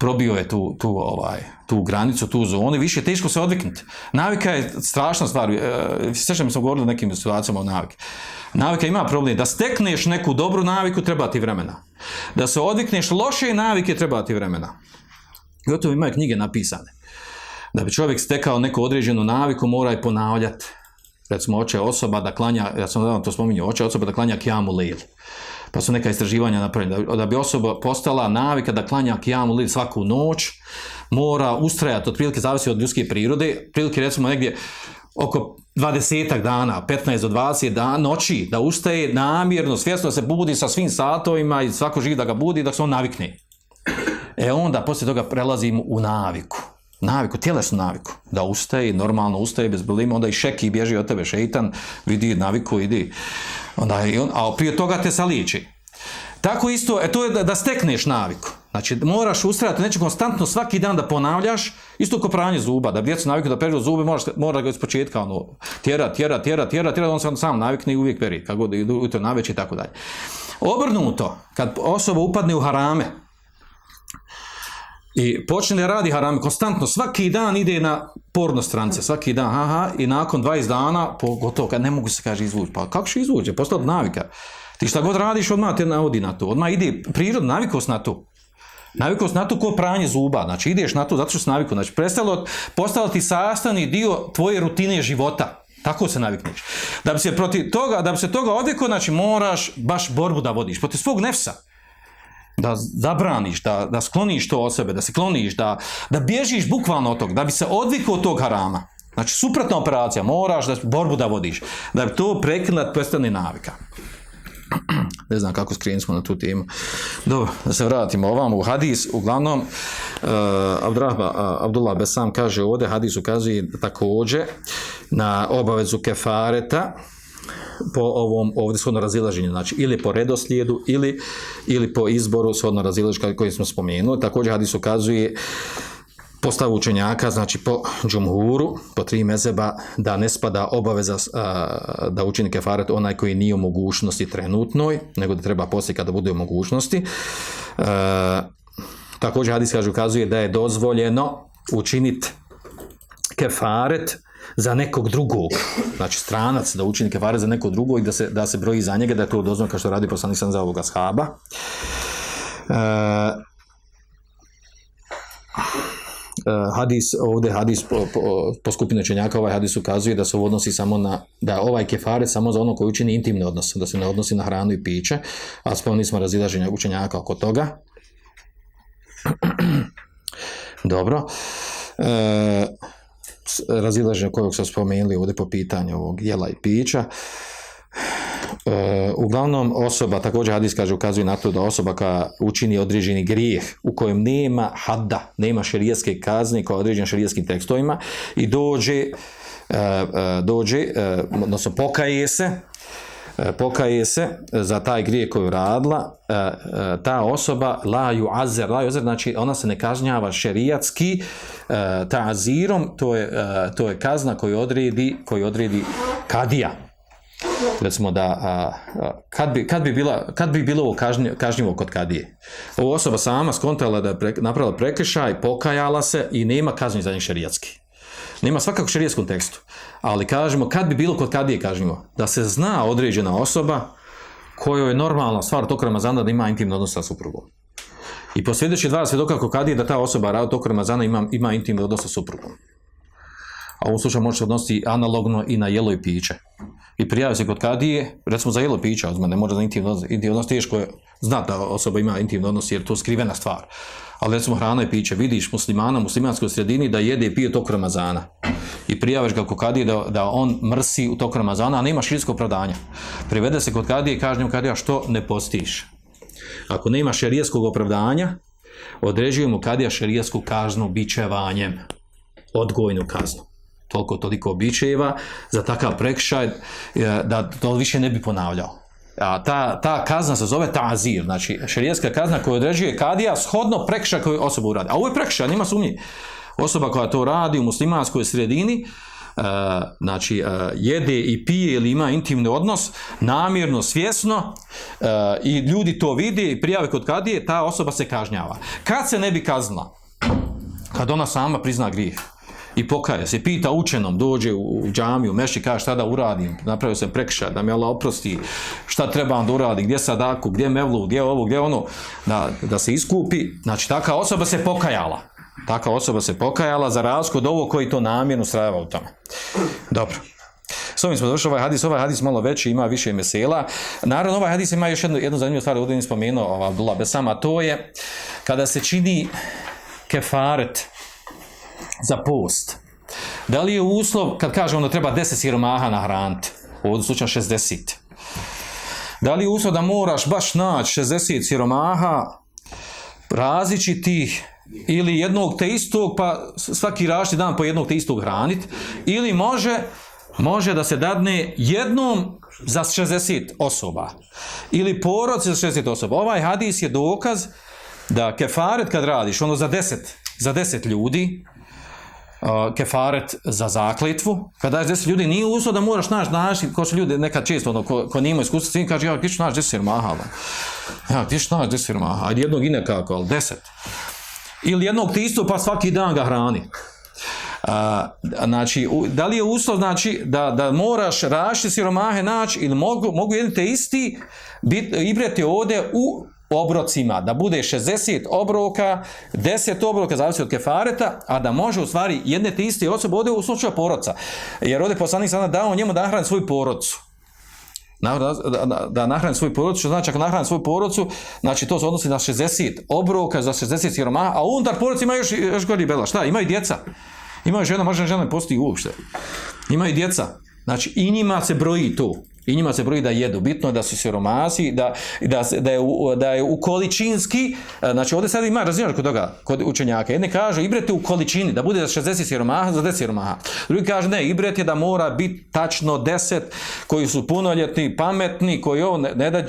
Probio je tu, tu, ovaj, tu granicu, tu zonu i više teško se odviknuti. Navika je strašna stvar. E, sjećam sam govorio o nekim situacijama o navike. Navika ima problem. Da stekneš neku dobru naviku, treba ti vremena. Da se odvikneš loše navike, treba ti vremena. Gotovo imaju knjige napisane. Da bi čovjek stekao neku određenu naviku, mora je ponavljati. Recimo, oče osoba da klanja, ja sam to spominjao, oče osoba da klanja kijamu lil. Pa su neka istraživanja napravljena. Da, da bi osoba postala navika da klanja kijamu lil svaku noć, mora ustrajati, otprilike zavisi od ljudske prirode, prilike recimo negdje oko 20 dana, 15 do 20 dana, noći, da ustaje namjerno, svjesno se budi sa svim satovima i svako živi da ga budi, da se on navikne. E onda, poslije toga prelazimo u naviku. Naviku, tjelesnu naviku. Da ustaje, normalno ustaje bez problema, onda i šeki bježi od tebe, šeitan, vidi naviku, idi. Onda, i on, a prije toga te saliči. Tako isto, e, to je da, da stekneš naviku. Znači, moraš ustrajati, neće konstantno svaki dan da ponavljaš, isto kao pranje zuba, da djecu naviknu da peru zube, moraš, mora ga iz početka, ono, tjera, tjera, tjera, tjera, tjera, on se sam navikne i uvijek peri, kako god idu to naveć i tako dalje. Obrnuto, kad osoba upadne u harame, i počne radi harame, konstantno, svaki dan ide na porno strance, svaki dan, aha, i nakon 20 dana, pogotovo kad ne mogu se kaže izvući, pa kako će izvući, postao navika. Ti šta god radiš, odmah te navodi na to, odmah ide prirodna navikost na to. Navikost na to ko pranje zuba, znači ideš na to zato što si navikao, znači prestalo, postalo ti sastavni dio tvoje rutine života. Tako se navikneš. Da bi se protiv toga, da bi se toga odvikao, znači moraš baš borbu da vodiš protiv svog nefsa. Da zabraniš, da, da skloniš to od sebe, da se kloniš, da, da bježiš bukvalno od toga, da bi se odvikao od tog harama. Znači, suprotna operacija, moraš da borbu da vodiš, da bi to prekinut prestane navika ne znam kako skrenuli smo na tu temu. Dobro, da se vratimo ovamo u hadis. Uglavnom, uh, Abdurrahma, uh, Abdullah Besam kaže ovdje, hadis ukazuje također na obavezu kefareta po ovom ovdje shodno razilaženju, znači ili po redoslijedu ili, ili po izboru shodno razilaženju koji smo spomenuli. Također hadis ukazuje postavu učenjaka, znači po džumhuru, po tri mezeba, da ne spada obaveza a, da učini kefaret onaj koji nije u mogućnosti trenutnoj, nego da treba poslije kada bude u mogućnosti. A, također hadis kaže ukazuje da je dozvoljeno učiniti kefaret za nekog drugog, znači stranac da učini kefaret za nekog drugog i da se, da se broji za njega, da je to dozvoljeno kao što radi poslanik sam za ovoga shaba. E, uh, hadis, ovdje hadis po, po, po skupinu čenjaka, ovaj hadis ukazuje da se odnosi samo na, da ovaj kefaret samo za ono koji učini intimne odnose, da se ne odnosi na hranu i piće, a spomni smo razilaženja učenjaka oko toga. Dobro. E, razilaženja kojeg smo spomenuli ovdje po pitanju ovog jela i pića. E, uglavnom osoba, također hadis kaže, ukazuje na to da osoba koja učini određeni grijeh u kojem nema hadda, nema šerijetske kazne kao određenim šerijetskim tekstovima i dođe, e, e, dođe, odnosno pokaje se, e, pokaje se za taj grijeh koji je radila, e, e, ta osoba laju azer, laju azer, znači ona se ne kažnjava šerijatski e, ta'azirom, to je, e, to je kazna koju odredi, koju odredi kadija. Recimo da, kad, bi, kad, bi bila, kad bi bilo ovo kažnj- kažnjivo kod kadije? Ova osoba sama skontala da je napravila prekršaj, pokajala se i nema kazni za njih šerijatski. Nema svakako u šerijatskom tekstu. Ali kažemo, kad bi bilo kod kadije kažnjivo? Da se zna određena osoba kojoj je normalna stvar tog Ramazana da ima intimni odnos sa suprugom. I po sljedeći dva svjedoka kod kadije da ta osoba radi tog Ramazana ima, ima intimni odnos sa suprugom. A u ovom slučaju može se odnositi analogno i na jelo i piće. I prijavi se kod kadije, recimo za jelo i piće, uzme, ne može za intimni odnos, intimni odnos teško je znati da osoba ima intimni odnos jer to je skrivena stvar. Ali recimo hrana i piće, vidiš muslimana u muslimanskoj sredini da jede i pije tog Ramazana. I prijaviš ga kod kadije da, da on mrsi u tog Ramazana, a nema širijsko opravdanja. Privede se kod kadije i kaže njemu kadija što ne postiš. Ako nema šerijskog opravdanja, određujemo kadija šerijsku kaznu bičevanjem, odgojnu kaznu. Toliko, toliko bičeva za takav prekršaj e, da to više ne bi ponavljao. A ta, ta kazna se zove tazir, znači šerijska kazna koju određuje kadija shodno prekršaj koju osoba uradi. A ovo je prekršaj, nema sumnje. Osoba koja to radi u muslimanskoj sredini, Uh, znači uh, jede i pije ili ima intimni odnos namjerno, svjesno i ljudi to vide i prijave kod kadije, ta osoba se kažnjava. Kad se ne bi kaznila? Kad ona sama prizna grijeh i pokaje se, pita učenom, dođe u, u džamiju, meši kaže šta da uradim, napravio sam prekršaj, da mi Allah oprosti, šta trebam da uradim, gdje sadaku, gdje mevlu, gdje ovo, gdje ono, da, da se iskupi, znači taka osoba se pokajala. Taka osoba se pokajala za razliku od ovog koji to namjerno strajava u tome. Dobro. S ovim smo došli ovaj hadis, ovaj hadis malo veći, ima više mesela. Naravno, ovaj hadis ima još jednu, jednu zanimljivu stvar, ovdje nisam spomenuo, ova Abdullah Besama, to je kada se čini kefaret za post. Da li je uslov, kad kažemo da treba 10 siromaha nahraniti, u ovom slučaju 60, da li je uslov da moraš baš naći 60 siromaha različitih ili jednog te istog, pa svaki različiti dan po jednog te istog hraniti, ili može, može da se dadne jednom za 60 osoba, ili porod za 60 osoba. Ovaj hadis je dokaz da kefaret kad radiš, ono za 10, za 10 ljudi, kefaret za zakletvu, kada daš 10 ljudi, nije uslov da moraš naći, naći, ko su ljudi nekad često, ono, ko, ko nima iskustva, svim kaže, ja, gdje ću naći 10 sirmaha, ono? ja, gdje ću naći 10 sirmaha, ajde jednog i nekako, ali 10. Ili jednog ti isto, pa svaki dan ga hrani. A, znači, u, da li je uslov, znači, da, da moraš rašiti siromahe naći ili mogu, mogu jedni te isti bit, ibrati ovdje u obrocima, da bude 60 obroka, 10 obroka, zavisi od kefareta, a da može u stvari jedne te iste osobe ovdje u slučaju porodca. Jer ovdje poslanik sada dao njemu da nahrani svoju porodcu. Da, da, nahrani svoju porodcu, što znači ako nahrani svoju porodcu, znači to se odnosi na 60 obroka za 60 siromaha, a unutar porodca ima još, još gori bela. Šta? Imaju djeca. Imaju žena, možda žena ne postoji uopšte. Imaju djeca. Znači i njima se broji to. I njima se broji da jedu. Bitno je da su siromasi, da, da, da, je, da je u količinski, e, znači ovdje sad ima razinaš kod toga, kod učenjaka. Jedni kaže ibrete u količini, da bude za 60 siromaha, za 10 siromaha. Drugi kaže ne, ibret je da mora biti tačno 10 koji su punoljetni, pametni, koji ovo, ne, ne da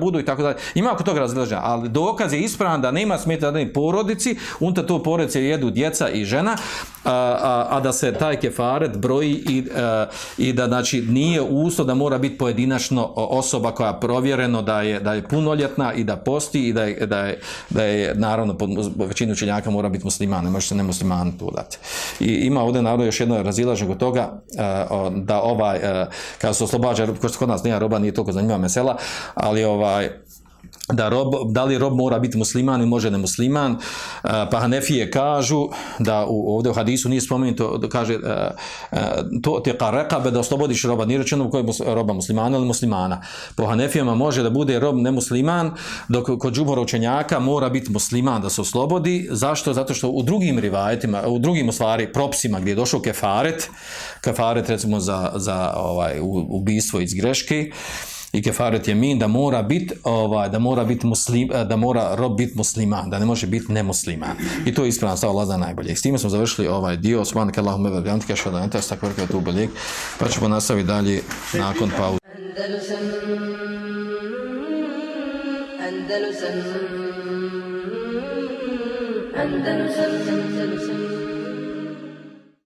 budu i tako dalje. Ima kod toga razilaženja, ali dokaz je ispravan da nema smeta da porodici, unutar to porodice jedu djeca i žena, a, a, a da se taj kefaret broji i, a, i da znači nije uslov da mora biti pojedinačno osoba koja je provjereno da je, da je punoljetna i da posti i da je, da je, da je naravno po većini učenjaka mora biti musliman, ne može se nemusliman tu dati. I ima ovdje naravno još jedno razilaženje od toga a, da ovaj, a, kada se oslobađa, ko kod nas nije roba, nije toliko zanimljiva mesela, ali ovaj, da, rob, da li rob mora biti musliman ili može nemusliman, pa Hanefije kažu da u, ovdje u hadisu nije spomenuto, kaže to te karekabe da oslobodiš roba, nije rečeno koji je roba muslimana ili muslimana. Po Hanefijama može da bude rob nemusliman, dok kod džubora učenjaka mora biti musliman da se oslobodi. Zašto? Zato što u drugim rivajetima, u drugim u stvari propisima gdje je došao kefaret, kefaret recimo za, za ovaj, ubistvo iz greške, i kefaret je min da mora biti ovaj da mora biti muslim da mora rob biti musliman da ne može biti nemusliman. I to je ispravno stav Allah najbolje. I s time smo završili ovaj dio. Subhanaka allahumma wa bihamdika ashhadu an la ilaha illa anta astaghfiruka pa ćemo nastaviti dalje nakon pauze. Andalusam Andalusam